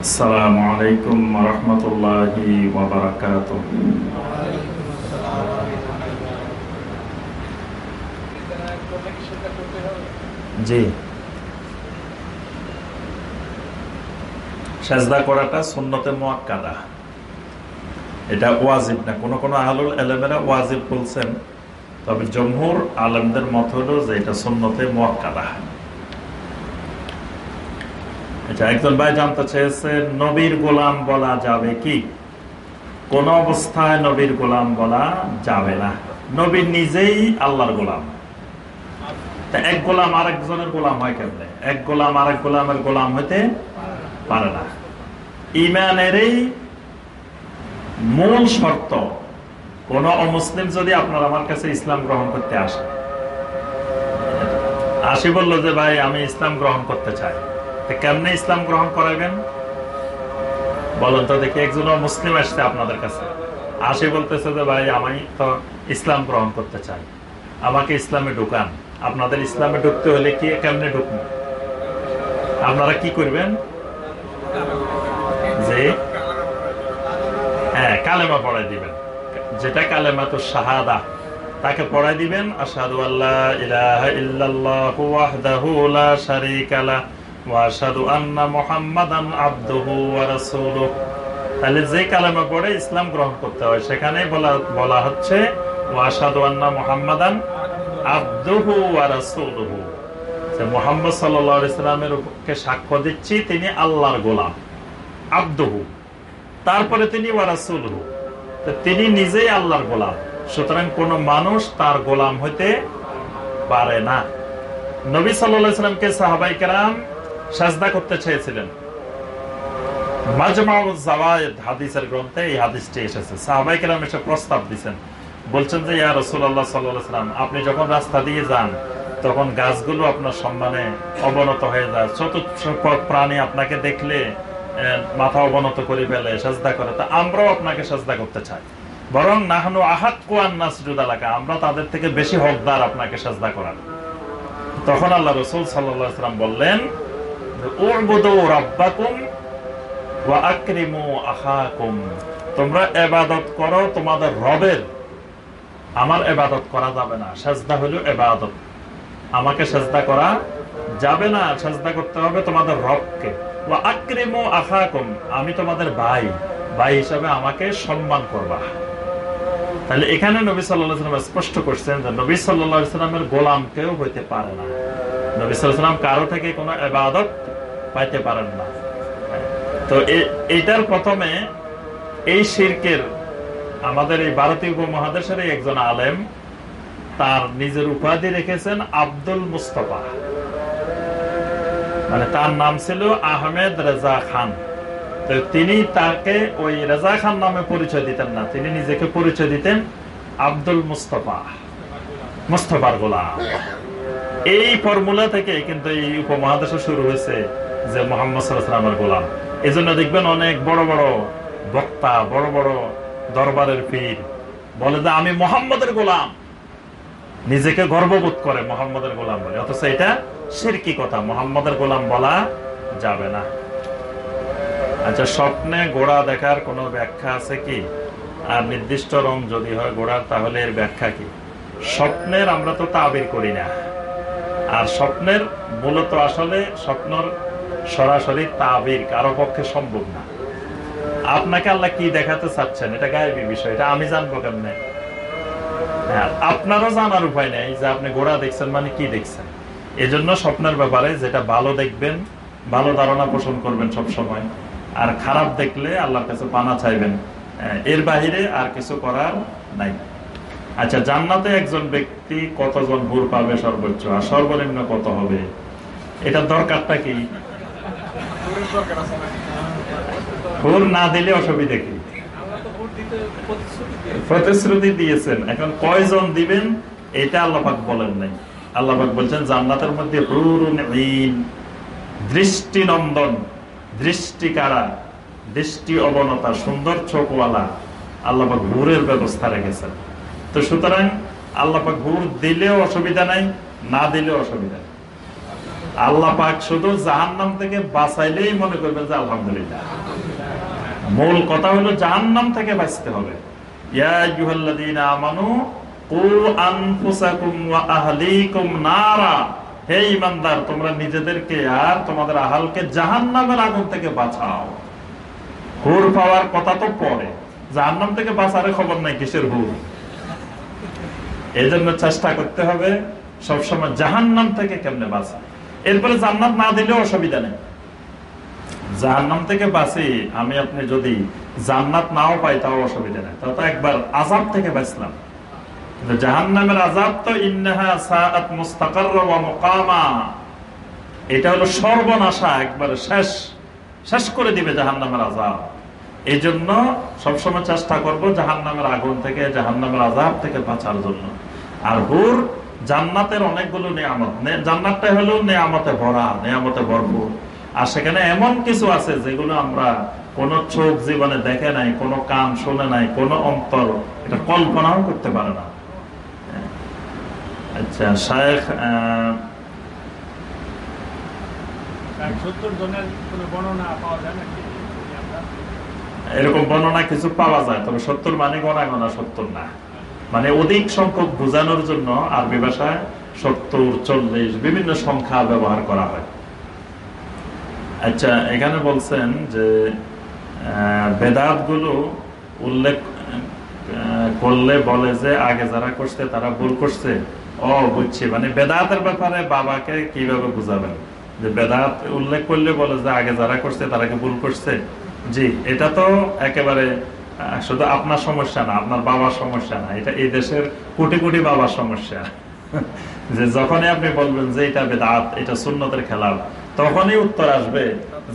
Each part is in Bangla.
السلام عليكم ورحمة الله وبركاته জি সেজদা করাটা সুন্নতে মোয়াক্কাদা এটা ওয়াজিব না কোন কোন আহলুল এলেমেরা ওয়াজিব বলছেন তবে জমহুর আলমদের মত হলো যে এটা সুন্নতে মোয়াক্কাদা আচ্ছা একজন ভাই জানতে চেয়েছে, নবীর গোলাম বলা যাবে কি? কোন অবস্থায় নবীর গোলাম বলা যাবে না। নবী নিজেই আল্লাহর গোলাম। এক গোলাম আর একজনের গোলাম হয় কেমনে? এক গোলাম আর এক গোলামের গোলাম হইতে পারে না। ইমানেরই মূল শর্ত, কোন অমুসলিম যদি আপনার আমার কাছে ইসলাম গ্রহণ করতে আসে, আসি বলল যে, ভাই, আমি ইসলাম গ্রহণ করতে চাই। কেমনে ইসলাম গ্রহণ করাবেন? বলেন তো দেখি একজন মুসলিম আসছে আপনাদের কাছে। আসে বলতেছে যে, ভাই, আমি তো ইসলাম গ্রহণ করতে চাই। আমাকে ইসলামে ঢুকান। আপনাদের ইসলামে ঢুকতে হলে কি কেমনে ঢুকবো? আপনারা কি করবেন? যে হ্যাঁ কালেমা পড়াই দিবেন। যেটা কালেমা তো শাহাদা। তাকে পড়াই দিবেন আসাদু আল্লাহ ইলাহা ইল্লাল্লাহু লা শারীকা তাহলে যে কালেমা পড়ে ইসলাম গ্রহণ করতে হয় সেখানে বলা বলা হচ্ছে ওয়াশহাদু আন্না মুহাম্মাদান আবদুহু ওয়া রাসূলুহু যে মুহাম্মদ সাল্লাল্লাহু আলাইহি সাল্লামের কে সাক্ষ্য দিচ্ছি, তিনি আল্লাহর গোলাম, আবদুহু। তারপরে তিনি ওয়া রাসূলুহু তিনি নিজেই আল্লাহর গোলাম। সুতরাং কোন মানুষ তার গোলাম হইতে পারে না। নবী সাল্লাল্লাহু আলাইহি সাল্লামকে সাহাবায়ে কেরাম সাজদা করতে চেয়েছিলেন। আপনাকে দেখলে মাথা অবনত করে ফেলে, সাজদা করে। তা আমরাও আপনাকে সাজদা করতে চাই। বরং নাহানু আহাত কুয়ান এলাকা আমরা তাদের থেকে বেশি হকদার আপনাকে সাজদা করার। তখন আল্লাহ রসুল সাল্লাম বললেন তোমরা এবাদত করো তোমাদের রবের। আমার এবাদত করা যাবে না, সাজদা হলো এবাদত আমাকে সাজদা করা যাবে না, সাজদা করতে হবে তোমাদের রবকে। আমি তোমাদের ভাই। ভাই হিসাবে আমাকে সম্মান করবা। তাহলে এখানে নবী সাল্লাম স্পষ্ট করছেন যে নবী সাল্লামের গোলাম কেউ হইতে পারে না। নবী সাল্লাম কারও থেকে কোনো এবাদত পাইতে পারেন না। তো এটার প্রথমে এই শির্কের আমাদের এই ভারতীয় উপমহাদেশের একজন আলেম তার নিজের উপাধি রেখেছেন আব্দুল মুস্তফা। মানে তার নাম ছিল আহমেদ রেজা খান। তো তিনি তাকে ওই রেজা খান নামে পরিচয় দিতেন না, তিনি নিজেকে পরিচয় দিতেন আব্দুল মুস্তফা, মুস্তফার গোলাম। এই ফর্মুলা থেকে কিন্তু এই উপমহাদেশে শুরু হয়েছে যে মোহাম্মদ সাল্লামের গোলাম। এই জন্য দেখবেন অনেক বড় বড় বক্তা, বড় বড় দরবারের পীর বলে যে, আমি মোহাম্মদের গোলাম। নিজেকে গর্ববোধ করে মোহাম্মদের গোলাম বলে। অথচ এটা সিরকি কথা, মোহাম্মদের গোলাম বলা যাবে না। আচ্ছা স্বপ্নে গোড়া দেখার কোনো ব্যাখ্যা আছে কি? আর নির্দিষ্ট রং যদি হয় গোড়ার তাহলে এর ব্যাখ্যা কি? স্বপ্নের আমরা তো তাবির করি না। আর স্বপ্নের মূলত আসলে স্বপ্নর সরাসরি তাবির, কারও পক্ষে সম্ভব না। আপনাকে আল্লাহ কি দেখাতে চাচ্ছেন? এটা গায়েবী বিষয়, এটা আমি জানব কেমনে? হ্যাঁ আপনারও জানার উপায় নেই যে আপনি গোড়া দেখছেন মানে কি দেখছেন। এজন্য স্বপ্নের ব্যাপারে যেটা ভালো দেখবেন, ভালো ধারণা পোষণ করবেন সব সময় আর খারাপ দেখলে আল্লাহর কাছে পানা চাইবেন। এর বাহিরে আর কিছু করার নাই। আচ্ছা জান্নাতে একজন ব্যক্তি কতজন ভুর পাবে সর্বোচ্চ? আর সর্বনিম্ন কত হবে? এটা দরকারটা কি? ভুর না দিলে অসুবিধা কি? প্রতিশ্রুতি দিয়েছেন। এখন কয়জন দিবেন, এটা আল্লাহাক বলেন নাই। আল্লাহাক বলছেন, জান্নাতের মধ্যে দৃষ্টি নন্দন দৃষ্টি কারা দৃষ্টি অবনতা, সুন্দর চোখওয়ালা আল্লাহাক ঘুরের ব্যবস্থা রেখেছেন। তো সুতরাং আল্লাহাক ঘুর দিলেও অসুবিধা নাই, না দিলেও অসুবিধা আল্লাহ পাক শুধু জাহান্নাম থেকে বাঁচাইলেই মনে করবেন যে আলহামদুলিল্লাহ। মূল কথা হলো জাহান্নাম থেকে বাঁচতে হবে। তোমাদের আহালকে জাহান্নামের আগুন থেকে হুর পাওয়ার কথা তো পরে। জাহান্নাম থেকে বাঁচার খবর নাই, কিসের হুর? চেষ্টা করতে হবে সবসময় জাহান্নাম থেকে কেমনে বাঁচা এরপরে জান্নাত না দিলেও অসুবিধা নেই। জাহান্নাম থেকে বাঁচি, আমি আপনি যদি জান্নাত নাও পাই, তাও অসুবিধা নেই। তাও তো একবার আজাব থেকে বাঁচলাম। জাহান্নামের আজাব তো এটা হলো সর্বনাশা, একবারে শেষ। শেষ করে দিবে জাহান্নামের আজাব এই জন্য সবসময় চেষ্টা করব জাহান্নামের আগুন থেকে, জাহান্নামের আজাব থেকে বাঁচার জন্য। আর হুর জান্নাতের অনেকগুলো নিয়ামত। জান্নাতটা হলো নিয়ামতে ভরা নিয়ামতে ভরপুর। আর সেখানে এমন কিছু আছে যেগুলো আমরা কোন চোখ জীবনে দেখে নাই কোন কান শুনে নাই কোন অন্তর এটা কল্পনাও করতে পারে না। আচ্ছা শায়েখ এরকম বর্ণনা কিছু পাওয়া যায় তবে সত্তর মানে গণা গণা সত্তর না। মানে অধিক সংখ্যক বোঝানোর জন্য আরবি ভাষায় সত্তর, চল্লিশ বিভিন্ন সংখ্যা ব্যবহার করা হয়। আচ্ছা এখানে বলছেন যে বেদাতগুলো উল্লেখ করলে বলে যে আগে যারা করছে তারা ভুল করছে। ও, বুঝছি। মানে বেদাতের ব্যাপারে বাবাকে কীভাবে বুঝাবেন? যে বেদাত উল্লেখ করলে বলে যে আগে যারা করছে তারা কি ভুল করছে? জি, এটা তো একেবারে শুধু আপনার সমস্যা না, আপনার বাবার সমস্যা না, এটা এই দেশের কোটি কোটি বাবার সমস্যা। যে যখনই আপনি বলবেন যে এটা বেদাত, এটা সুন্নতের খেলাফ, তখনই উত্তর আসবে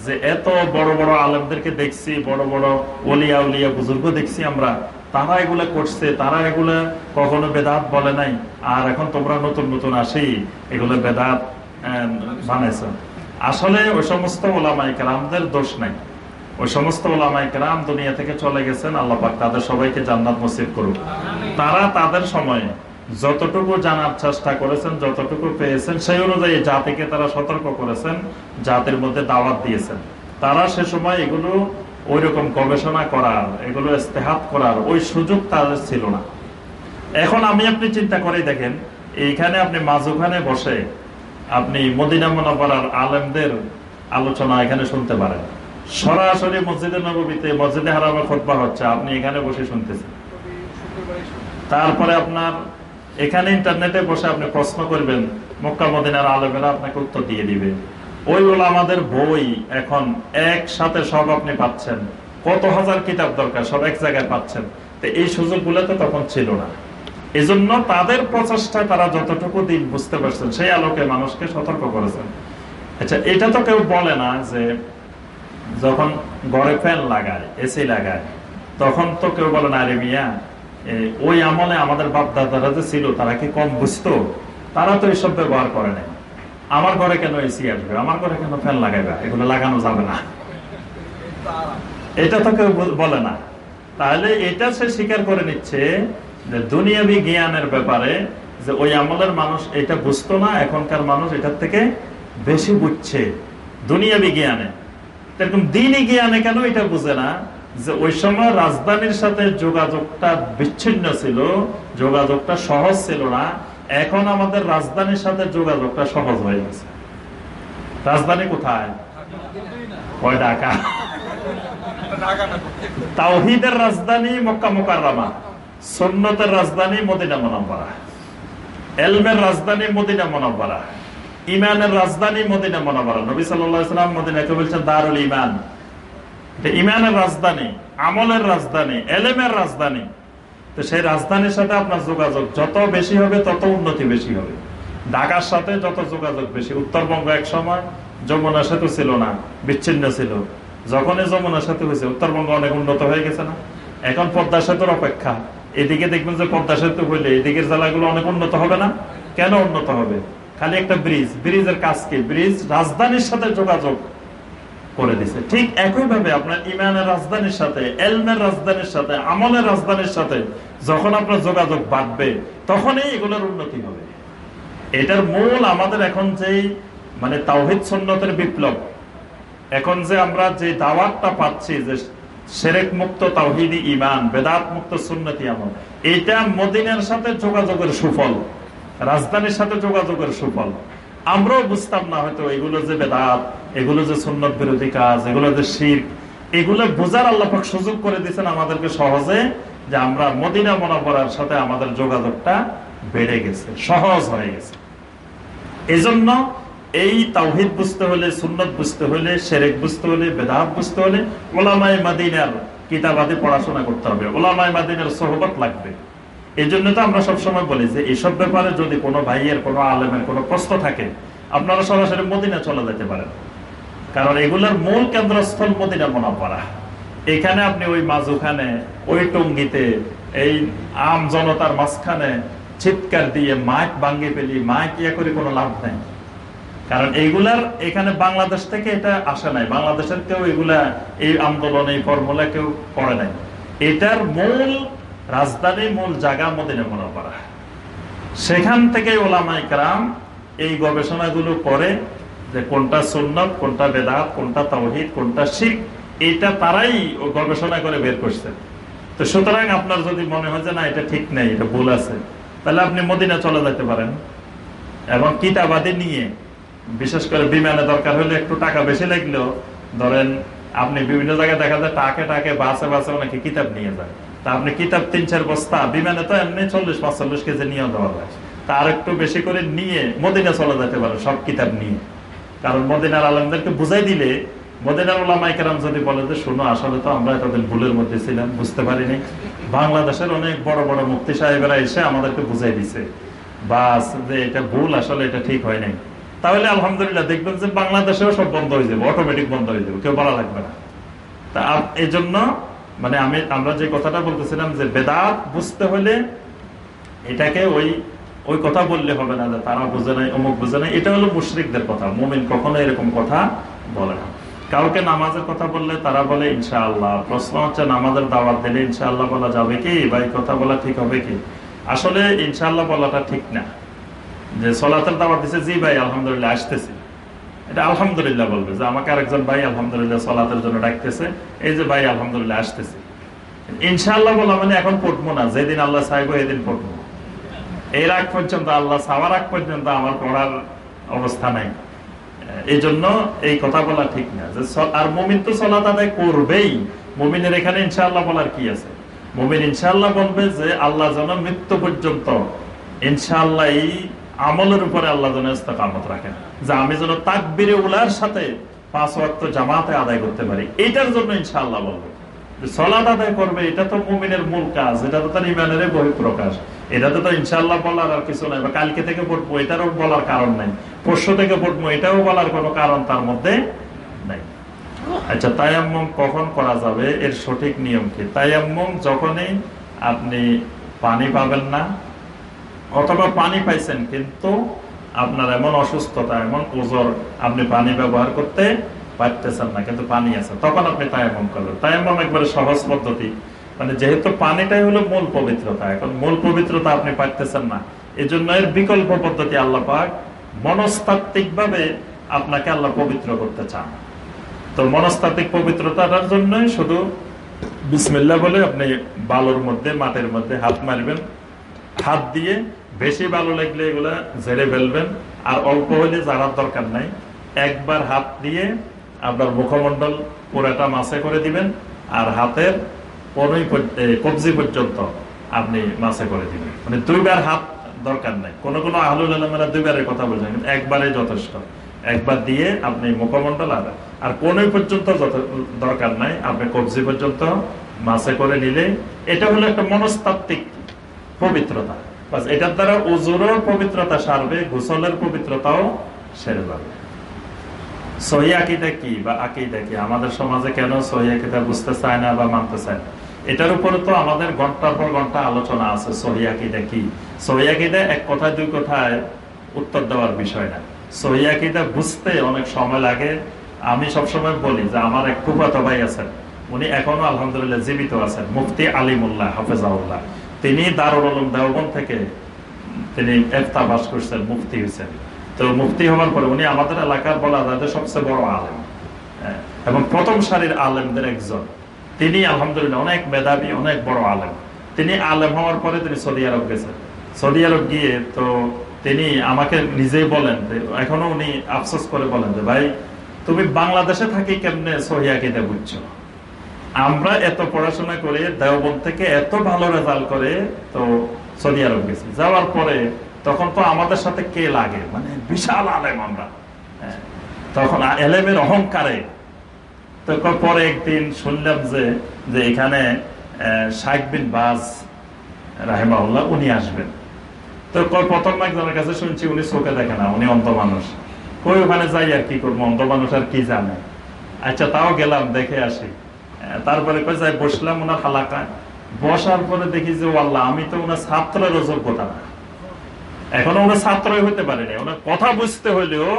যে এত বড় বড় আলেমদেরকে দেখছি, বড় বড় ওলিয়া উলিয়া বুজুর্গ দেখছি আমরা, তারা এগুলা করছে, তারা এগুলা কখনো বেদাত বলে নাই, আর এখন তোমরা নতুন নতুন আসি, এগুলো বেদাত বানাইছ। আসলে ওই সমস্ত ওলামাই কেরামদের দোষ নাই। ওই সমস্ত ওলামাই কেরাম দুনিয়া থেকে চলে গেছেন, আল্লাহ পাক তাদের সবাইকে জান্নাত নসিব করুক। তারা তাদের সময়ে যতটুকু জানার চেষ্টা করেছেন, যতটুকু পেয়েছেন, সেই অনুযায়ী জাতিকে তারা সতর্ক করেছেন, জাতির মধ্যে দাওয়াত দিয়েছেন। তারা সে সময় এগুলো ওই রকম গবেষণা করার, এগুলো ইস্তেহাত করার ওই সুযোগ তাদের ছিল না। এখন আমি আপনি চিন্তা করে দেখেন, এইখানে আপনি মাঝখানে বসে আপনি মদিনা মনোবরার আলেমদের আলোচনা এখানে শুনতে পারেন। সরাসরি মসজিদে নবীতে মসজিদে হারামে খোদবা হচ্ছে, আপনি এখানে বসে শুনতেছেন। তারপরে আপনার এখানে ইন্টারনেটে বসে আপনি প্রশ্ন করবেন, মক্কা মদিনার আলেমেরা আপনাকে উত্তর দিয়ে দিবে। ওইগুলো আমাদের বই এখন একসাথে সব আপনি পাচ্ছেন। কত হাজার কিতাব দরকার, সব এক জায়গায় পাচ্ছেন। তো এই সুযোগগুলো তো তখন ছিল না। এজন্য তাদের প্রচেষ্টা তারা যতটুকু দিন বুঝতে পারছেন, সেই আলোকে মানুষকে সতর্ক করেছেন। আচ্ছা এটা তো কেউ বলে না যে যখন ঘরে ফ্যান লাগায় এসি লাগায়, তখন তো কেউ বলে না রে মিয়া ওই আমলে আমাদের বাপ দাদারা যে ছিল, তারা কি কম বুঝতো? তারা তো এইসব ব্যবহার করে নাই। আমার ঘরে কেন এসি আসবে? আমার ঘরে কেন ফ্যান লাগাইবে? এগুলো লাগানো যাবে না। এটা তো কেউ বলে না। তাহলে এটা সে স্বীকার করে নিচ্ছে যে দুনিয়াবি জ্ঞানের ব্যাপারে যে ওই আমলের মানুষ এটা বুঝতো না, এখনকার মানুষ এটার থেকে বেশি বুঝছে দুনিয়াবি জ্ঞানে। এরকম দিনই জ্ঞানে কেন এটা বুঝে না? যে ওই সময় রাজধানীর সাথে যোগাযোগটা বিচ্ছিন্ন ছিল, যোগাযোগটা সহজ ছিল না। এখন আমাদের রাজধানীর সাথে যোগাযোগটা সহজ হয়ে গেছে। রাজধানী কোথায়? ওই ঢাকা। তাওহিদের রাজধানী মক্কা মোকাররমা, সুন্নতের রাজধানী মদিনা মনাম্বরা এলমের রাজধানী মদিনা মনাম্বরা ইমানের রাজধানী মদিনা মনাম্বরা নবী সাল্লাম মদিনাকে বলছেন, দারুল ইমান ইমানের রাজধানী, আমলের রাজধানী, এলেমের রাজধানী। তো সেই রাজধানীর সাথে আপনার যোগাযোগ, যত বেশি হবে, তত উন্নতি বেশি হবে। ঢাকার সাথে যত যোগাযোগ বেশি। উত্তরবঙ্গ এক সময় যমুনা সেতু ছিল না, বিচ্ছিন্ন ছিল। যখনই যমুনা সেতু হয়েছে, উত্তরবঙ্গ অনেক উন্নত হয়ে গেছে না? এখন পদ্মা সেতুর অপেক্ষা। এদিকে দেখবেন যে পদ্মা সেতু হইলে এদিকের জেলাগুলো অনেক উন্নত হবে না? কেন উন্নত হবে? খালি একটা ব্রিজ, ব্রিজের কাজ কি? ব্রিজ রাজধানীর সাথে যোগাযোগ করে দিছে। ঠিক একইভাবে আপনার ইমানের রাজধানীর সাথে, এলমের রাজধানীর সাথে, আমলের রাজধানীর সাথে যখন আপনার যোগাযোগ বাড়বে, তখনই এগুলোর উন্নতি হবে। এটার মূল আমাদের এখন যেই মানে তাওহিদ সন্ন্যতের বিপ্লব, এখন যে আমরা যে দাওয়াতটা পাচ্ছি যে সেরেক মুক্ত তাওহিদি ইমান, বেদাত মুক্ত সুন্নতি আমল, এটা মদিনের সাথে যোগাযোগের সুফল। রাজধানীর সাথে যোগাযোগের সুফল। আমরাও বুঝতাম না হয়তো এগুলো যে বেদাত, এগুলো যে সুন্নত বিরোধী কাজ, এগুলো যে শির, এগুলো বোঝার আল্লাপাক সুযোগ করে দিয়েছেন আমাদেরকে সহজে যে আমরা মদিনা মনোবরার সাথে আমাদের যোগাযোগটা বেড়ে গেছে, সহজ হয়ে গেছে। এজন্য এই তাওহিদ বুঝতে হলে, সুন্নত বুঝতে হলে, সেরেক বুঝতে হলে, বেদাত বুঝতে হলে ওলামাই মাদিনার কিতাবাদি পড়াশোনা করতে হবে। ওলামাই মাদিনার সহবত লাগবে। এই জন্য তো আমরা সবসময় বলি যে এইসব ব্যাপারে যদি কোনো ভাইয়ের, কোনো আলেমের কোনো প্রশ্ন থাকে, আপনারা সরাসরি মদিনা চলে যেতে পারেন। কারণ এগুলোর মূল কেন্দ্রস্থল মদিনা মনাপড়া এখানে আপনি ওই মাঝুখানে, ওই টঙ্গিতে, এই আম জনতার মাঝখানে চিৎকার দিয়ে মাইক ভাঙ্গে ফেলি, মাইক ইয়ে করে কোনো লাভ নেই। কারণ এইগুলার এখানে বাংলাদেশ থেকে এটা আসে নাই। বাংলাদেশের কেউ এগুলা, এই আন্দোলন, এই ফর্মুলা কেউ করে নাই। এটার মূল রাজধানী মূল জায়গা মদিনা মনোপাড়া সেখান থেকে ওলামাই কারাম এই গবেষণাগুলো করে যে কোনটা সুন্নত, কোনটা বেদাত, কোনটা তাওহিদ, কোনটা শিখ এটা তারাই গবেষণা করে বের করছে। তো সুতরাং আপনার যদি মনে হয় যে না, এটা ঠিক নেই, এটা ভুল আছে, তাহলে আপনি মদিনা চলে যেতে পারেন। এবং কিতাবাদি নিয়ে, বিশেষ করে বিমানে দরকার হলে একটু টাকা বেশি লাগলেও, ধরেন আপনি বিভিন্ন জায়গায় দেখা যায়, টাকে টাকে বাসে বাসে অনেকে কিতাব নিয়ে যায়। তা আপনি কিতাব তিন, চার বস্তা, বিমানে তো এমনি চল্লিশ পাঁচচল্লিশ কেজি নিয়ে দেওয়া যায়। তার একটু বেশি করে নিয়ে মদিনা চলে যেতে পারে, সব কিতাব নিয়ে। কারণ মদিনার আলমদেরকে বুঝাই দিলে, মদিনার ওলামাইকার যদি বলে যে, শোনো, আসলে তো আমরা এতদিন ভুলের মধ্যে ছিলাম, বুঝতে পারিনি। বাংলাদেশের অনেক বড় বড় মুক্তি সাহেবেরা এসে আমাদেরকে বুঝাই দিছে। বাস, যে এটা ভুল, আসলে এটা ঠিক হয় নাই। তাহলে আলহামদুলিল্লাহ দেখবেন যে বাংলাদেশেও সব বন্ধ হয়ে যাবে, অটোমেটিক বন্ধ হয়ে যাবে, কেউ বলা লাগবে না। তা এই জন্য মানে আমি, আমরা যে কথাটা বলতেছিলাম যে বেদাত বুঝতে হলে এটাকে ওই ওই কথা বললে হবে না, যে তারা বুঝে নাই, অমুক বুঝে নাই। এটা হলো মুশরিকদের কথা, মোমিন কখনো এরকম কথা বলে না। কাউকে নামাজের কথা বললে তারা বলে, ইনশাআল্লাহ। প্রশ্ন হচ্ছে, নামাজের দাওয়াত দিলে ইনশাআল্লাহ বলা যাবে কি? বা এই কথা বলা ঠিক হবে কি? আসলে ইনশাআল্লাহ বলাটা ঠিক না। যে সলাতের দাওয়াত দিছে, জি ভাই, আলহামদুলিল্লাহ, আসতেছি। এটা আলহামদুলিল্লাহ বলবে যে আমাকে আরেকজন ভাই আলহামদুলিল্লাহ সলাতের জন্য ডাকতেছে, এই যে ভাই আলহামদুলিল্লাহ আসতেছে। ইনশাআল্লাহ বলা মানে এখন পড়ব না, যেদিন আল্লাহ চাইব এদিন পড়ব। এর আগ পর্যন্ত আল্লাহ সাওয়ার আগ পর্যন্ত আমার পড়ার অবস্থা নাই। এই জন্য এই কথা বলা ঠিক না, যে আর মমিন তো সলাত আদায় করবেই। মমিনের এখানে ইনশাআল্লাহ বলার কি আছে? মমিন ইনশাআল্লাহ বলবে যে আল্লাহ যেন মৃত্যু পর্যন্ত ইনশাআল্লাহ এই আমলের উপরে আল্লাহ যেন ইস্তেকামত রাখেন। যে আমি যেন তাকবিরে উলার সাথে পাঁচ ওয়াক্ত জামাতে আদায় করতে পারি, এটার জন্য ইনশাআল্লাহ বলব। সলাদ আদায় করবে, এটা তো মুমিনের মূল কাজ, এটা তো তার ইমানের বহিঃপ্রকাশ। এটাতে তো ইনশাল্লাহ বলার আর কিছু নাই, বা কালকে থেকে পড়ব, এটারও বলার কারণ নাই। পরশু থেকে পড়ব, এটাও বলার কোনো কারণ তার মধ্যে নাই। আচ্ছা তায়াম্মম কখন করা যাবে? এর সঠিক নিয়ম কি? তায়াম্মম যখনই আপনি পানি পাবেন না অথবা পানি পাইছেন, কিন্তু আপনার এমন অসুস্থতা, এমন ওজোর আপনি পানি ব্যবহার করতে পারতেছেন না, কিন্তু পানি আছে। তখন আপনি তাই তায়াম্মম করবেন তায়াম্মম একবারে সহজ পদ্ধতি। মানে যেহেতু পানিটাই হলো মূল পবিত্রতা, এখন মূল পবিত্রতা আপনি পারতেছেন না। এই জন্য এর বিকল্প পদ্ধতি আল্লাহ পাক মনস্তাত্ত্বিক ভাবে আপনাকে আল্লাহ পবিত্র করতে চান। তো মনস্তাত্ত্বিক পবিত্রতার জন্যই শুধু বিসমিল্লা বলে আপনি বালুর মধ্যে, মাটির মধ্যে হাত মারবেন। হাত দিয়ে বেশি ভালো লাগলে এগুলা ঝেড়ে ফেলবেন। আর অল্প হলে জানার দরকার নাই। একবার হাত দিয়ে আপনার মুখমন্ডল পুরাটা মাছে করে দিবেন, আর হাতের পনেরোই কবজি পর্যন্ত আপনি মাছে করে দিবেন। মানে দুইবার হাত দরকার নাই। কোনো কোন আহলুল আলমেরা দুইবারের কথা বলছেন কিন্তু একবারে যথেষ্ট। একবার দিয়ে আপনি মুখমন্ডল আর আর পনেরোই পর্যন্ত দরকার নাই। আপনি কবজি পর্যন্ত মাছে করে নিলে, এটা হলো একটা মনস্তাত্ত্বিক পবিত্রতা। এটার দ্বারা ওজোরের পবিত্রতা সারবে, গোসলের পবিত্রতাও সেরে যাবে। কি বা আকিদা কি? আমাদের সমাজে কেন বুঝতে চায় না বা মানতে চায় না? এটার উপরে তো আমাদের ঘণ্টার পর ঘণ্টা আলোচনা আছে কি? এক কথায়, দুই কথায় উত্তর দেওয়ার বিষয় না। সহি বুঝতে অনেক সময় লাগে। আমি সবসময় বলি যে আমার এক ফুফাতো ভাই আছেন, উনি এখনও আলহামদুলিল্লাহ জীবিত আছেন, মুফতি আলিমুল্লাহ হাফেজাউল্লাহ তিনি দারুল আলম থেকে তিনি এফতা বাস করছেন মুফতি হয়েছেন। তো মুক্তি হওয়ার পরে উনি আমাদের এলাকার বলা যায় সবচেয়ে বড় আলেম। হ্যাঁ, এবং প্রথম সারির আলেমদের একজন। তিনি আলহামদুলিল্লাহ অনেক মেধাবী অনেক বড় আলেম। তিনি আলেম হওয়ার পরে তিনি সৌদি আরব গেছেন। সৌদি আরব গিয়ে তো তিনি আমাকে নিজেই বলেন এখনও উনি আফসোস করে বলেন যে ভাই তুমি বাংলাদেশে থাকি কেমনে সহিয়াকিতে বুঝছ আমরা এত পড়াশোনা করে দেওবন্দ থেকে এত ভালো রেজাল্ট করে তো সৌদি আরব গেছি। যাওয়ার পরে তখন তো আমাদের সাথে কে লাগে? মানে বিশাল আলেম আমরা। হ্যাঁ, তখন এলেমের অহংকারে। তো পরে একদিন শুনলাম যে যে এখানে শাইখ বিন বাজ রাহেমাউল্লাহ উনি আসবেন। তো প্রথম একজনের কাছে শুনছি উনি চোখে দেখে না উনি অন্ধ মানুষ। কই ওখানে যাই আর কি করব? অন্ধ মানুষ আর কি জানে? আচ্ছা তাও গেলাম দেখে আসি। তারপরে কই যাই বসলাম ওনার হালাকায় বসার পরে দেখি যে আল্লাহ আমি তো ওনার ছাত্রের যোগ্যতা না। এখনও ওনার ছাত্রই হতে পারেনি ওনার কথা বুঝতে হইলেও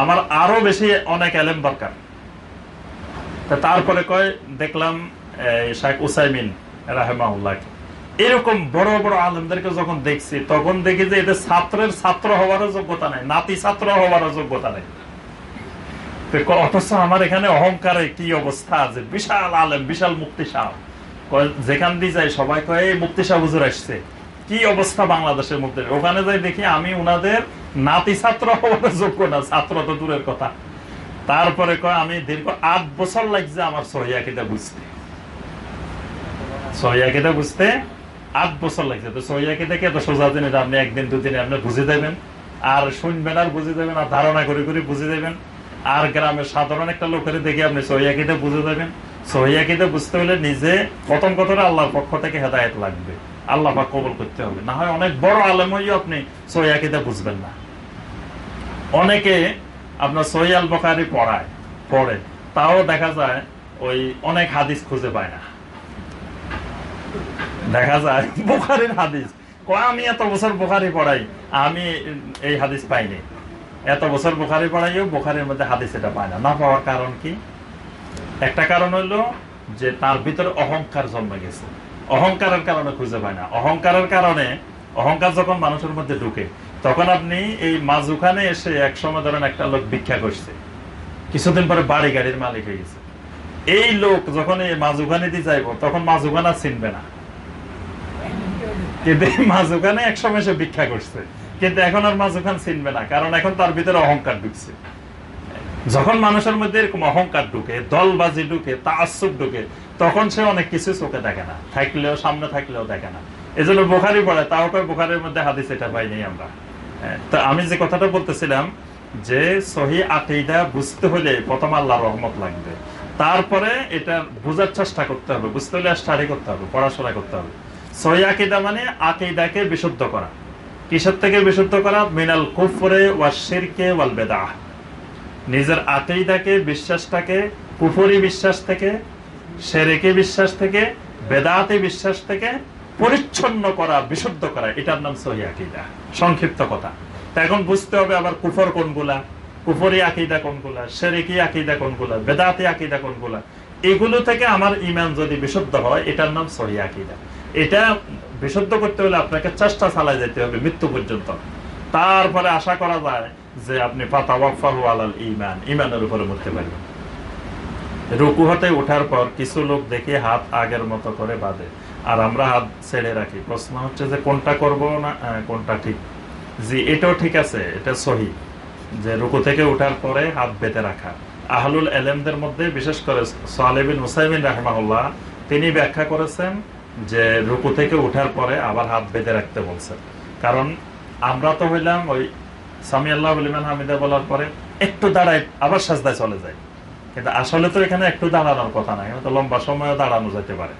আমার আরও বেশি অনেক এলেম দরকার। তারপরে কয়, দেখলাম শেখ উসাইমিন রাহেমাউল্লাহ এরকম বড় বড় আলমদেরকে যখন দেখছি, তখন দেখি যে এটা ছাত্রের ছাত্র হওয়ারও যোগ্যতা নাই, নাতি ছাত্র হওয়ারও যোগ্যতা নেই। অথচ আমার এখানে অহংকারে কি অবস্থা আছে? বিশাল আলেম, বিশাল মুক্তি সাহ যেখান দিয়ে যাই সবাই কয় মুক্তি সাহ হুজুর আসছে। কি অবস্থা বাংলাদেশের মধ্যে? ওখানে যাই দেখি আমি উনাদের নাতি ছাত্র হওয়ার যোগ্য না, ছাত্র তো দূরের কথা। তারপরে কয়, আমি দীর্ঘ আট বছর লাগছে আমার সহিয়াকিটা বুঝতে। সহিয়াকিটা বুঝতে আট বছর লাগছে। তো সহিয়াকিটা কি? এত সোজা জিনিস আপনি একদিন, দুদিনে আপনি বুঝে দেবেন। আর শুনবেন আর বুঝে দেবেন আর ধারণা করে করে বুঝে দেবেন। আর গ্রামের সাধারণ একটা লোকের দেখে আপনি সহিয়াকিটা বুঝে দেবেন সহিয়াকিটা বুঝতে হলে নিজে প্রথম কথাটা আল্লাহর পক্ষ থেকে হেদায়ত লাগবে। আল্লাহ পাক কবল করতে হবে। না হয় অনেক বড় আলেম হইও আপনি সহিয়াকিটা বুঝবেন না। অনেকে আপনার সহিয়াল বকারি পড়ায়, পড়ে। তাও দেখা যায় ওই অনেক হাদিস খুঁজে পায় না। দেখা যায় বোখারির হাদিস আমি এত বছর বোখারি পড়াই, আমি এই হাদিস পাইনি। এত বছর বোখারি পড়াইও, বোখারির মধ্যে হাদিস এটা পায় না। না পাওয়ার কারণ কি? একটা কারণ হলো যে তার ভিতরে অহংকার জন্মে গেছে। অহংকারের কারণে খুঁজে পায় না। অহংকারের কারণে, অহংকার যখন মানুষের মধ্যে ঢুকে, তখন আপনি এই মাজুখানে এসে এক সময় ধরেন একটা লোক ভিক্ষা করছে। কিছুদিন পরে বাড়ি গাড়ির মালিক হয়ে গেছে। এই লোক যখন এই মাজুখানে দিয়ে যাইব, তখন মাজুখানা চিনবে না। মাজুখানে এক সময় সে ভিক্ষা করছে। কিন্তু এখন আর মাজুখান চিনবে না কারণ এখন তার ভিতরে অহংকার ঢুকছে। যখন মানুষের মধ্যে এরকম অহংকার ঢুকে দলবাজি ঢুকে তাসুব ঢুকে তখন সে অনেক কিছু চোখে দেখে না থাকলেও সামনে থাকলেও দেখে না। এই জন্য বোখারি পড়ে তাও কয় বোখারির মধ্যে হাদিস এটা পাইনি আমরা। হ্যাঁ, তো আমি যে কথাটা বলতেছিলাম যে সহি আকিদা বুঝতে হলে প্রথম আল্লাহর রহমত লাগবে। তারপরে এটা বোঝার চেষ্টা করতে হবে বুঝতে হলে স্টাডি করতে হবে পড়াশোনা করতে হবে। সহি আকিদা মানে আকিদাকে বিশুদ্ধ করা। কিসের থেকে বিশুদ্ধ করা? মিনাল কুফরে ওয়া শিরকে ওয়াল বেদাহ নিজের আতেইদাকে বিশ্বাসটাকে, কুফরি বিশ্বাস থেকে সেরেকে বিশ্বাস থেকে, বেদাতে বিশ্বাস থেকে পরিচ্ছন্ন করা, বিশুদ্ধ করা, এটার নাম সহি আকিদা। সংক্ষিপ্ত কথা। তা এখন বুঝতে হবে আবার কুফর কোনগুলা? কুফরি আকিদা কোনগুলা? সেরেকি আকিদা কোনগুলা? বেদাতে আকিদা কোনগুলা? এগুলো থেকে আমার ইমান যদি বিশুদ্ধ হয়, এটার নাম সহি আকিদা। এটা বিশুদ্ধ করতে হলে আপনাকে চেষ্টা চালাই যেতে হবে মৃত্যু পর্যন্ত। তারপরে আশা করা যায় যে আপনি ফাতাওয়াফাহু আলাল ইমান ইমানের উপরে মরতে পারবেন। রুকু হতে ওঠার পর কিছু লোক দেখে হাত আগের মতো করে বাঁধে। আর আমরা হাত ছেড়ে রাখি। প্রশ্ন হচ্ছে যে কোনটা করব না কোনটা ঠিক? জি, এটাও ঠিক আছে, এটা সহি। যে রুকু থেকে ওঠার পরে হাত বেঁধে রাখা। আহলুল এলেমদের মধ্যে বিশেষ করে সালেবিন হুসাইমিন রাহমাহুল্লাহ, তিনি ব্যাখ্যা করেছেন যে রুকু থেকে ওঠার পরে আবার হাত বেঁধে রাখতে বলছেন কারণ আমরা তো হইলাম ওই সামি আল্লাহ বলিমান হামিদা বলার পরে একটু দাঁড়ায় আবার সাজদায় চলে যায়। কিন্তু আসলে তো এখানে একটু দাঁড়ানোর কথা না, এখানে তো লম্বা সময়ও দাঁড়ানো যেতে পারে।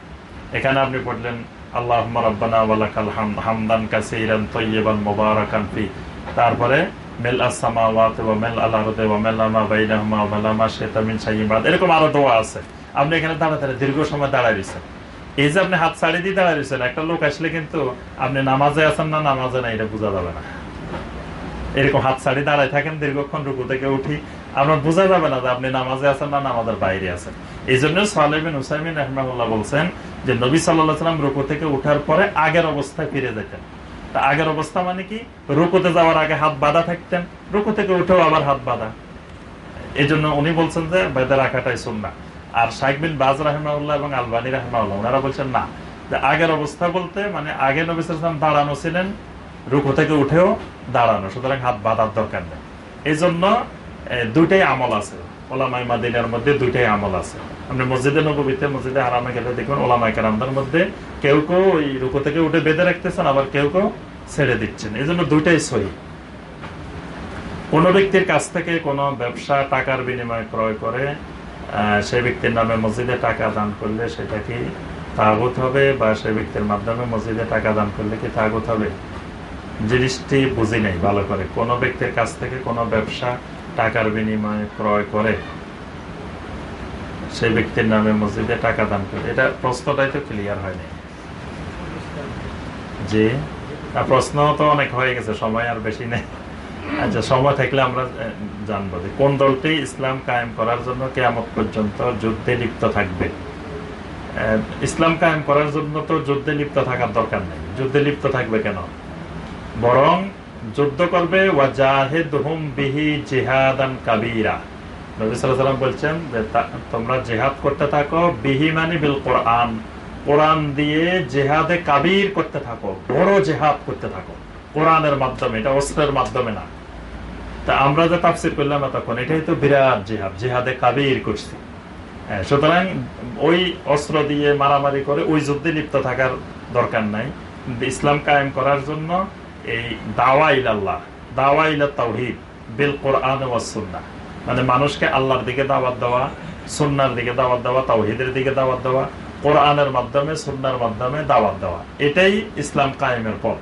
এখানে আপনি পড়লেন আল্লাহ হামদান কাসীরান তাইয়িবান মুবারাকান ফি। তারপরে, মেল আসসামাওয়াত এরকম আরও দোয়া আছে। আপনি এখানে দাঁড়াতে দীর্ঘ সময় দাঁড়ায় রয়েছেন এই যে আপনি হাত ছাড়িয়ে দাঁড়ায় রয়েছেন একটা লোক আসলে কিন্তু আপনি নামাজে আছেন না নামাজে না এটা বোঝা যাবে না। এরকম হাত ছাড়ি দাঁড়ায় থাকেন, দীর্ঘক্ষণ রুকু থেকে উঠি, আপনার বোঝা যাবে না যে আপনি নামাজে আছেন না নামাজের বাইরে আছেন। এই জন্য সালেবিন হুসাইমিন রহমাল্লাহ বলছেন যে নবী সাল্লাহ সাল্লাম রুকু থেকে উঠার পরে আগের অবস্থায় ফিরে যেতেন। তা আগের অবস্থা মানে কি? রুকুতে যাওয়ার আগে হাত বাঁধা থাকতেন, রুকু থেকে উঠেও আবার হাত বাঁধা। এই জন্য উনি বলছেন যে বেঁধে রাখাটাই সুন্না আর শাইখ বিন বাজ রাহেমাউল্লাহ এবং আলবানী রাহেমাউল্লাহ ওনারা বলছেন না। আগের অবস্থা বলতে মানে আগে নবী সাল্লাম দাঁড়ানো ছিলেন, রুকু থেকে উঠেও দাঁড়ানো, সুতরাং হাত বাঁধার দরকার নেই। এই জন্য দুইটাই আমল আছে। ওলামাই মাদিনার মধ্যে দুইটাই আমল আছে। আপনি মসজিদে নবীতে মসজিদে আরামে গেলে দেখুন ওলামাই কারামদের মধ্যে কেউ কেউ ওই রুকু থেকে উঠে বেঁধে রাখতেছেন, আবার কেউ কেউ ছেড়ে দিচ্ছেন। এই জন্য দুইটাই সহি। কোন ব্যক্তির কাছ থেকে কোনো ব্যবসা, টাকার বিনিময়ে ক্রয় করে সেই ব্যক্তির নামে মসজিদে টাকা দান করলে সেটা কি তাগুত হবে বা সেই ব্যক্তির মাধ্যমে মসজিদে টাকা দান করলে কি তাগুত হবে? জিনিসটি বুঝি নেই ভালো করে। কোনো ব্যক্তির কাছ থেকে কোনো ব্যবসা টাকার বিনিময়ে ক্রয় করে, সেই ব্যক্তির নামে মসজিদে টাকা দান করে। এটা প্রশ্নটাই তো ক্লিয়ার হয়নি যে প্রশ্ন তো অনেক হয়ে গেছে, সময় আর বেশি নেই। আচ্ছা সময় থাকলে আমরা জানব যে কোন দলটি ইসলাম কায়েম করার জন্য কেয়ামত পর্যন্ত যুদ্ধে লিপ্ত থাকবে। ইসলাম কায়েম করার জন্য তো যুদ্ধে লিপ্ত থাকার দরকার নেই। যুদ্ধে লিপ্ত থাকবে কেন? বরং যুদ্ধ করবে, ওয়াজাহিদহুম বিহি জিহাদান কাবীরা। নবী সাল্লাল্লাহু আলাইহি ওয়াসাল্লাম বলছেন যে তোমরা জেহাদ করতে থাকো, বিহি মানে বিল কোরআন। কোরআন দিয়ে জেহাদে কাবির করতে থাকো, বড় জেহাদ করতে থাকো। কোরআনের মাধ্যমে, এটা অস্ত্রের মাধ্যমে না। তা আমরা যে তাফসির করলাম তখন এটাই তো বিরাট জিহাদ জিহাদে কাবির করছি হ্যাঁ, সুতরাং ওই অস্ত্র দিয়ে মারামারি করে ওই যুদ্ধে লিপ্ত থাকার দরকার নাই। ইসলাম কায়েম করার জন্য এই দাওয়া ইলাল্লাহ দাওয়া ইলা তাওহীদ বিল কোরআন ওয়াস সুন্নাহ। মানে মানুষকে আল্লাহর দিকে দাওয়াত দেওয়া সুন্নার দিকে দাওয়াত দেওয়া তাওহিদের দিকে দাওয়াত দেওয়া কোরআনের মাধ্যমে সুন্নার মাধ্যমে দাওয়াত দেওয়া। এটাই ইসলাম কায়েমের পথ।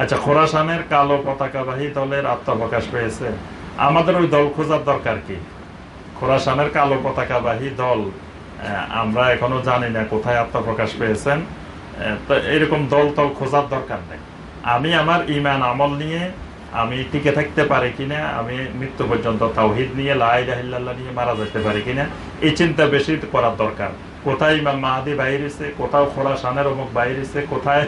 আচ্ছা খোরাসানের কালো পতাকাবাহী দলের আত্মপ্রকাশ পেয়েছে। আমাদের ওই দল খোঁজার দরকার কি? খোরাসানের কালো পতাকাবাহী দল আমরা এখনও জানি না কোথায় আত্মপ্রকাশ পেয়েছেন। তো এরকম দল টল খোঁজার দরকার নেই। আমি আমার ইমান আমল নিয়ে, আমি টিকে থাকতে পারি কিনা, আমি মৃত্যু পর্যন্ত তাওহিদ নিয়ে লাইল্লাহ নিয়ে মারা যেতে পারি কিনা, এই চিন্তা বেশি করার দরকার। কোথায় ইমাম মাহাদি বাইরেছে কোথাও খোরাসানের অমুক বাইরেছে কোথায়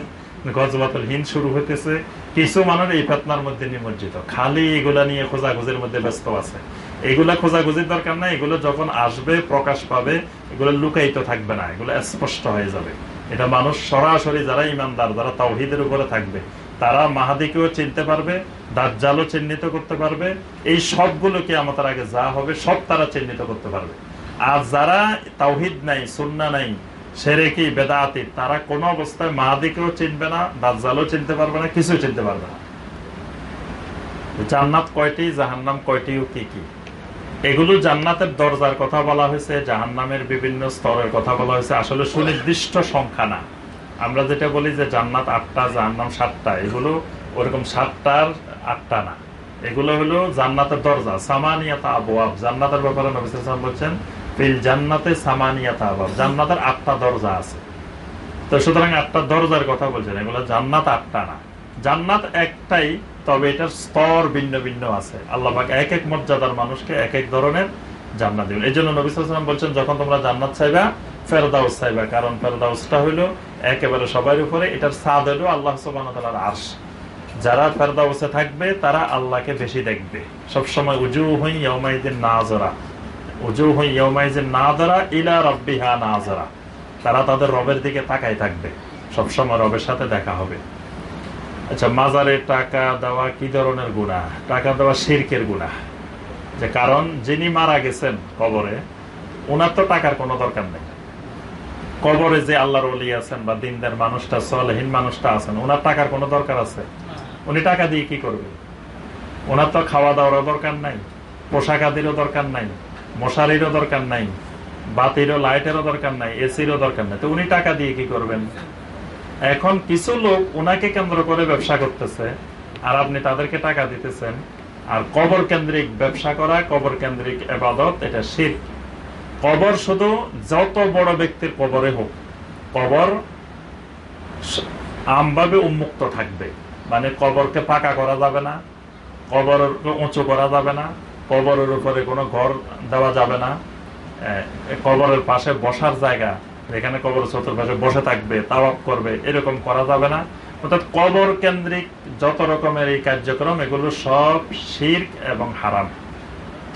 গজবাতুল হিন্দ শুরু হইতেছে। কিছু মানুষ এই ফেতনার মধ্যে নিমজ্জিত। খালি এগুলা নিয়ে খোঁজাখুঁজির মধ্যে ব্যস্ত আছে। এগুলা খোঁজাখুঁজির দরকার নাই। এগুলো যখন আসবে, প্রকাশ পাবে, এগুলো লুকায়িত থাকবে না। এগুলো স্পষ্ট হয়ে যাবে। এটা মানুষ সরাসরি যারা ইমানদার, যারা তাওহিদের উপরে থাকবে, তারা মাহাদিকেও চিনতে পারবে, দাজ্জালও চিহ্নিত করতে পারবে। এই সবগুলোকে আমাদের আগে যা হবে, সব তারা চিহ্নিত করতে পারবে। আর যারা তাওহিদ নাই, সুন্না নাই সেরেকি, বেদাতি, তারা কোনো অবস্থায় মাহাদিকেও চিনবে না, দাজ্জালও চিনতে পারবে না কিছু চিনতে পারবে না। জান্নাত কয়টি, জাহান্নাম কয়টি ও কি কি? এগুলো জান্নাতের দরজার কথা বলা হয়েছে, জাহান্নামের বিভিন্ন স্তরের কথা বলা হয়েছে। আসলে সুনির্দিষ্ট সংখ্যা না। আমরা যেটা বলি যে জান্নাত আটটা, জাহান্নাম সাতটা, এগুলো ওরকম সাতটার আটটা না। এগুলো হলো জান্নাতের দরজা। সামানিয়াতা আবওয়াব। জান্নাতের ব্যাপারে নবী সাল্লাল্লাহু আলাইহি ওয়াসাল্লাম বলছেন ফিল জান্নাতে জান্নাতের আটটা দরজা আছে। তো সুতরাং আটটা দরজার কথা বলছেন, এগুলো জান্নাত আটটা না। জান্নাত একটাই, তবে এটার স্তর ভিন্ন ভিন্ন আছে। এক এক মর্যাদার মানুষকে এক এক ধরনের জান্নাত দিবেন। এই জন্য নবী সাল্লাল্লাহু আলাইহি ওয়াসাল্লাম বলছেন, যখন তোমরা জান্নাত চাইবা, ফেরদাউস চাইবা। কারণ ফেরদাউসটা হইল একেবারে সবার উপরে, এটার সাদ হইল আল্লাহ তাআলার আরশ। যারা ফেরদাউসে থাকবে, তারা আল্লাহকে বেশি দেখবে। সবসময় উজু হই নাজরা। উজু তারা তাদের রবের দিকে তাকাই থাকবে। সবসময় রবের সাথে দেখা হবে। আচ্ছা মাজারে টাকা দেওয়া কি ধরনের গুণা টাকা দেওয়া শিরকের গুণা যে কারণ, যিনি মারা গেছেন কবরে ওনার তো টাকার কোনো দরকার নেই। কবরে যে আল্লাহর অলি আছেন বা দিনদার মানুষটা, সলহীন মানুষটা আছেন ওনার টাকার কোনো দরকার আছে? উনি টাকা দিয়ে কি করবে? ওনার তো খাওয়া দাওয়ারও দরকার নাই, পোশাক আদিরও দরকার নাই। মশারিরও দরকার নাই, বাতিরও, লাইটেরও দরকার নাই, এসিরও দরকার নাই। তো উনি টাকা দিয়ে কি করবেন? এখন কিছু লোক ওনাকে কেন্দ্র করে ব্যবসা করতেছে, আর আপনি তাদেরকে টাকা দিতেছেন, আর কবর কেন্দ্রিক ব্যবসা করা, কবর কেন্দ্রিক এবাদত, এটা শীত কবর শুধু যত বড় ব্যক্তির কবরে হোক, কবর আমভাবে উন্মুক্ত থাকবে। মানে কবরকে পাকা করা যাবে না কবর উঁচু করা যাবে না কবরের উপরে কোনো ঘর দেওয়া যাবে না। কবরের পাশে বসার জায়গা, যেখানে কবর চতুর্পাশে বসে থাকবে তাওয়াপ করবে, এরকম করা যাবে না। অর্থাৎ কবর কেন্দ্রিক যত রকমের এই কার্যক্রম, এগুলো সব শির্ক এবং হারাম।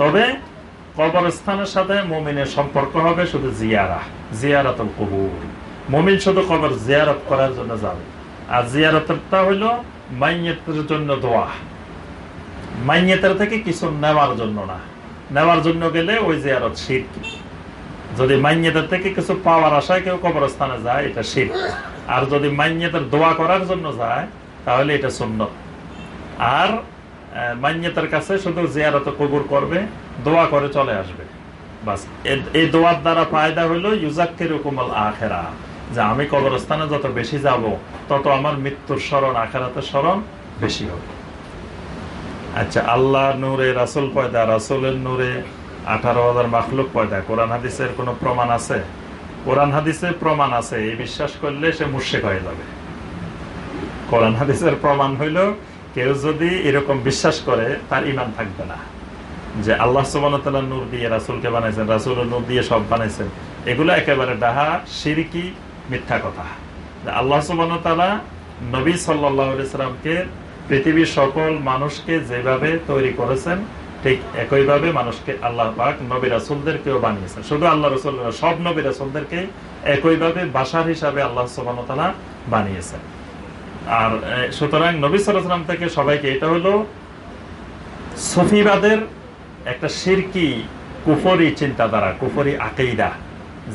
তবে কবরস্থানের সাথে মমিনের সম্পর্ক হবে শুধু জিয়ারা, জিয়ারাতুল কবুর। মমিন শুধু কবর জিয়ারত করার জন্য যাবে। আর জিয়ারতটা হইল মাইয়েতের জন্য দোয়া। মাইয়েতের থেকে কিছু নেওয়ার জন্য না। নেওয়ার জন্য গেলে ওই জিয়ারত শির্ক যদি মাইয়েতের থেকে কিছু পাওয়ার আশায় কেউ কবরস্থানে যায় এটা শির্ক আর যদি মাইয়েতের দোয়া করার জন্য যায় তাহলে এটা শূন্য আর আহ, মাইয়েতের কাছে শুধু জিয়ারত কবুর করবে দোয়া করে চলে আসবে। বাস এই দোয়ার দ্বারা ফায়দা হলো ইউজাক্কের হুকুমল আখেরা। যে আমি কবরস্থানে যত বেশি যাব তত আমার মৃত্যুর স্মরণ আখেরাতের স্মরণ বেশি হবে। আচ্ছা আল্লাহ নূরে, রাসুল পয়দা, রাসুলের নূরে আঠারো হাজার মাখলুক পয়দা। কোরআন হাদিসের কোনো প্রমাণ আছে? কোরআন হাদিসের প্রমাণ আছে, এই বিশ্বাস করলে সে মুর্শেক হয়ে যাবে। কোরআন হাদিসের প্রমাণ হইল, কেউ যদি এরকম বিশ্বাস করে, তার ইমান থাকবে না। যে আল্লাহ সুবান নূর দিয়ে রাসুলকে বানাইছেন রাসুল নূর দিয়ে সব বানাইছেন, এগুলো একেবারে ডাহা, সিরকি, মিথ্যা কথা। আল্লাহ সুবান নবী সাল্লামকে পৃথিবীর সকল মানুষকে যেভাবে তৈরি করেছেন, ঠিক একইভাবে মানুষকে আল্লাহ পাক নবী রাসুলদেরকেও বানিয়েছেন। শুধু আল্লাহ রসুল সব নবী রাসুলদেরকে একইভাবে বাসার হিসাবে আল্লাহ সুবান বানিয়েছেন। আর সুতরাং নবী সাল্লাম থেকে সবাইকে এটা হলো সফিবাদের একটা শিরকি কুফরি চিন্তাধারা, কুফরি আকেইদা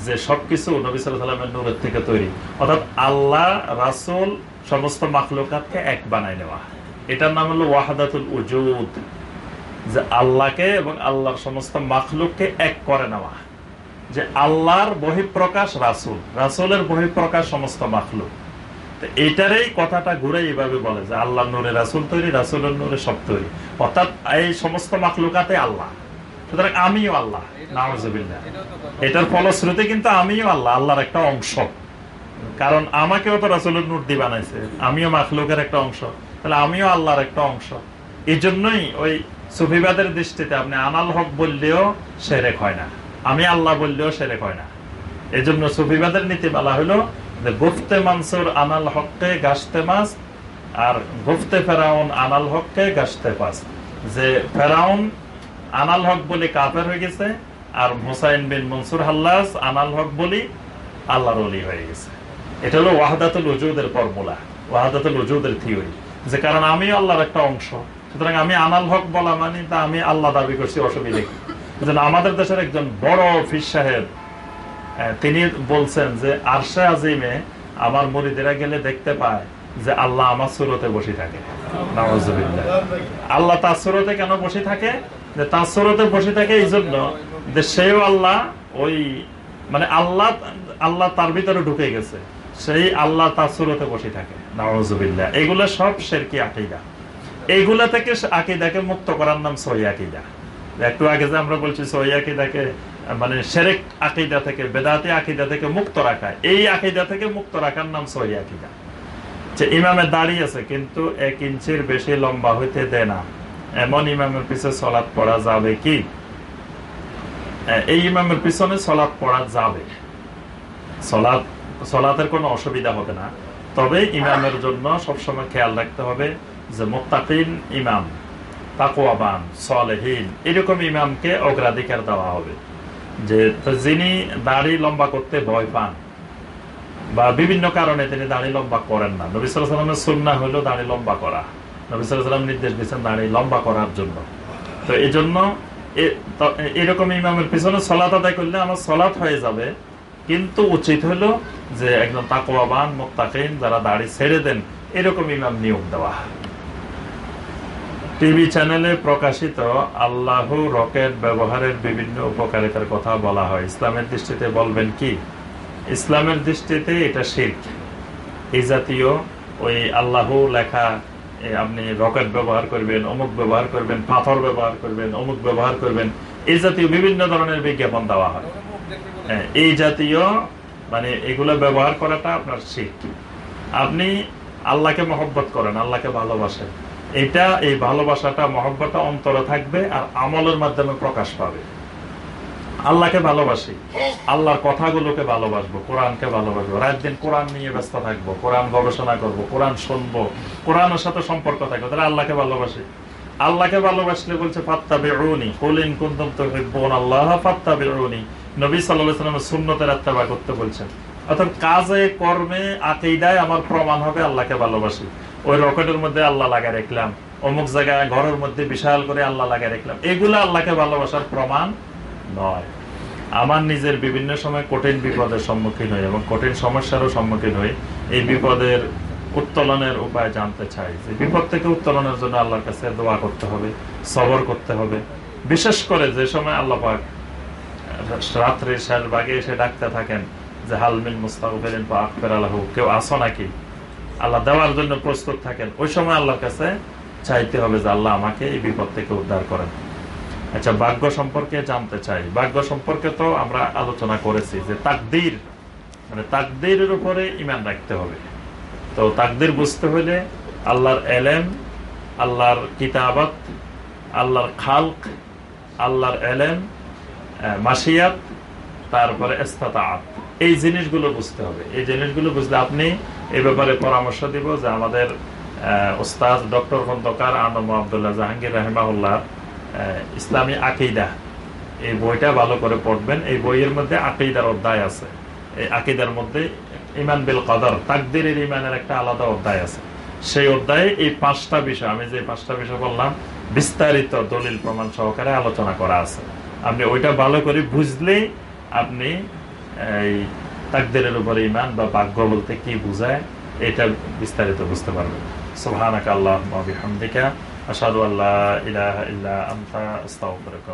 যে সবকিছু নবী সাল্লামের নূরের থেকে তৈরি। অর্থাৎ আল্লাহ, রাসুল, সমস্ত মাখলুকাতকে এক বানায় নেওয়া। এটার নাম হলো ওয়াহাদাতুল উজুদ। যে আল্লাহকে এবং আল্লাহর সমস্ত মাখলুককে এক করে নেওয়া। যে আল্লাহর বহিঃপ্রকাশ রাসুল। রাসুলের বহিঃপ্রকাশ সমস্ত মাখলুক। তো এইটারই কথাটা ঘুরে এইভাবে বলে যে আল্লাহ নূরে রাসুল তৈরি, রাসুলের নূরে সব তৈরি। অর্থাৎ এই সমস্ত মাখলুকাতে আল্লাহ। সুতরাং আমিও আল্লাহ। নাওয়াজবিল্লাহ এটার ফলশ্রুতি কিন্তু আমিও আল্লাহ, আল্লাহর একটা অংশ। কারণ আমাকেও তো রাসুলের নূর দিয়ে বানাইছে। আমিও মাখলুকের একটা অংশ। তাহলে আমিও আল্লাহর একটা অংশ। এই জন্যই ওই সুফিবাদের দৃষ্টিতে আপনি আনাল হক বললেও সেরেক হয় না। আমি আল্লাহ বললেও সেরেক হয় না। এই জন্য সুফিবাদের নীতিমালা হলো যে, গুফতে মানসুর আনাল হককে গাছতে মাছ আর গুফতে ফেরাউন আনাল হককে গাছতে পাস। যে ফেরাউন আনাল হক বলে কাফের হয়ে গেছে, আর হুসাইন বিন মনসুর হাল্লাস আনাল হক বলি আল্লাহর অলি হয়ে গেছে। এটা হলো ওয়াহাদাতুল উজুদের ফর্মুলা, ওয়াহাদাতুল উজুদের থিওরি। যে কারণ আমি আল্লাহর একটা অংশ। সুতরাং আমি আনাল হক বলা মানে তা আমি আল্লাহ দাবি করছি অসুবিধে আমাদের দেশের একজন বড় ফির সাহেব তিনি বলছেন যে, আরশে আজিমে আমার মরিদেরা গেলে দেখতে পায় যে আল্লাহ আমার সুরতে বসে থাকে। আল্লাহ তার সুরতে কেন বসে থাকে? যে তার সুরতে বসে থাকে এই জন্য যে সেও আল্লাহ ওই মানে আল্লাহ আল্লাহ তার ভিতরে ঢুকে গেছে। সেই আল্লাহ তার সুরতে বসে থাকে। নাওয়াজুবিল্লাহ এগুলো সব শেরকি আকিদা। এইগুলা থেকে আকিদাকে মুক্ত করার নাম সহি আকিদা। একটু আগে যে আমরা বলছি, সহি আকিদাকে মানে সেরেক আকিদা থেকে, বেদাতি আকিদা থেকে মুক্ত রাখা। এই আকিদা থেকে মুক্ত রাখার নাম সহি আকিদা। যে ইমামের দাঁড়িয়ে আছে, কিন্তু এক ইঞ্চির বেশি লম্বা হইতে দেয় না। এমন ইমামের পিছনে সলাৎ পড়া যাবে কি? এই ইমামের পিছনে সলাৎ পড়া যাবে। সলাৎ সলাতের কোনো অসুবিধা হবে না। তবে ইমামের জন্য সবসময় খেয়াল রাখতে হবে যে মোত্তাকিন ইমাম, তাকওয়াবান, সলেহীন, এরকম ইমামকে অগ্রাধিকার দেওয়া হবে। যে যিনি দাড়ি লম্বা করতে ভয় পান বা বিভিন্ন কারণে তিনি দাড়ি লম্বা করেন না। নবী সাল্লামের সুন্না হলো দাড়ি লম্বা করা। নবী সাল্লাম নির্দেশ দিচ্ছেন দাড়ি লম্বা করার জন্য। তো এই জন্য এরকম ইমামের পিছনে সলাত আদায় করলে আমার সলাৎ হয়ে যাবে। কিন্তু উচিত হলো যে একজন তাকওয়াবান মোত্তাকিন যারা দাড়ি ছেড়ে দেন এরকম ইমাম নিয়োগ দেওয়া। টিভি চ্যানেলে প্রকাশিত আল্লাহ রকেট ব্যবহারের বিভিন্ন উপকারিতার কথা বলা হয়। ইসলামের দৃষ্টিতে বলবেন কি? ইসলামের দৃষ্টিতে এটা শির্ক। এই জাতীয় ওই আল্লাহ লেখা আপনি রকেট ব্যবহার করবেন অমুক ব্যবহার করবেন পাথর ব্যবহার করবেন অমুক ব্যবহার করবেন এই জাতীয় বিভিন্ন ধরনের বিজ্ঞাপন দেওয়া হ্যাঁ, এই জাতীয় মানে এগুলো ব্যবহার করাটা আপনার শিখ আপনি আল্লাহকে মহব্বত করেন, আল্লাহকে ভালোবাসেন। এটা, এই ভালোবাসাটা, মহব্বতটা অন্তরে থাকবে আর আমলের মাধ্যমে প্রকাশ পাবে। আল্লাহকে ভালোবাসি, আল্লাহর কথাগুলোকে ভালোবাসবো, কোরআনকে ভালোবাসবো। রাত দিন কোরআন নিয়ে ব্যস্ত থাকব, কোরআন গবেষণা করব, কোরআন শুনব, কোরআনের সাথে সম্পর্ক থাকব, তাহলে আল্লাহকে ভালোবাসি। আল্লাহকে ভালোবাসলে বলছে ফাত্তা বেরুনি কুলিন কুন্দম তো আল্লাহ ফাত্তা বেরুনি নবী সাল্লাহ সাল্লামের সুন্নতের আত্মাবা করতে বলছেন। অর্থাৎ কাজে, কর্মে আকেইদায় আমার প্রমাণ হবে আল্লাহকে ভালোবাসি। ওই রকেটের মধ্যে আল্লাহ লাগা রাখলাম। অমুক জায়গায় ঘরের মধ্যে বিশাল করে আল্লাহ লাগা রাখলাম। এগুলো আল্লাহকে ভালোবাসার প্রমাণ নয়। আমার নিজের বিভিন্ন সময় কঠিন বিপদের সম্মুখীন হই এবং কঠিন সমস্যারও সম্মুখীন হই। এই বিপদের উত্তোলনের উপায় জানতে চাই। যে বিপদ থেকে উত্তোলনের জন্য আল্লাহর কাছে দোয়া করতে হবে, সবর করতে হবে। বিশেষ করে যে সময় আল্লাহ পাক রাত্রে শেষ ভাগে এসে ডাকতে থাকেন যে হালমিন মুস্তাকবেরিন বা আকবের আল্লাহ কেউ আসো নাকি? আল্লাহ দেওয়ার জন্য প্রস্তুত থাকেন। ওই সময় আল্লাহর কাছে চাইতে হবে যে, আল্লাহ আমাকে এই বিপদ থেকে উদ্ধার করেন। আচ্ছা ভাগ্য সম্পর্কে জানতে চাই। ভাগ্য সম্পর্কে তো আমরা আলোচনা করেছি যে, তাকদির মানে তাকদিরের উপরে ইমান রাখতে হবে। তো তাকদির বুঝতে হলে আল্লাহর এলেম, আল্লাহর কিতাবাত, আল্লাহর খালক, আল্লাহর এলেম মাসিয়াত, তারপরে এই জিনিসগুলো বুঝতে হবে। এই জিনিসগুলো বুঝলে আপনি এই ব্যাপারে পরামর্শ দিব যে আমাদের ওস্তাদ ডক্টর খন্দকার আনম আবদুল্লাহ জাহাঙ্গীর রাহেমাউল্লাহ ইসলামী আকিদা। এই বইটা ভালো করে পড়বেন। এই বইয়ের মধ্যে আকিদার অধ্যায় আছে। এই আকিদার মধ্যে ইমান বিল কদর, তাকদিরের ইমানের একটা আলাদা অধ্যায় আছে। সেই অধ্যায়ে এই পাঁচটা বিষয়, আমি যে পাঁচটা বিষয় বললাম, বিস্তারিত দলিল প্রমাণ সহকারে আলোচনা করা আছে। আপনি ওইটা ভালো করে বুঝলেই আপনি এই তাকদেরের উপরে ইমান বা ভাগ্য বলতে কি বুঝায়, এটা বিস্তারিত বুঝতে পারবেন। সুবহানাক আল্লাহ ওয়া বিহামদিকা, আশহাদু আল্লা ইলাহা ইল্লা আনতা, আস্তাগফিরুকা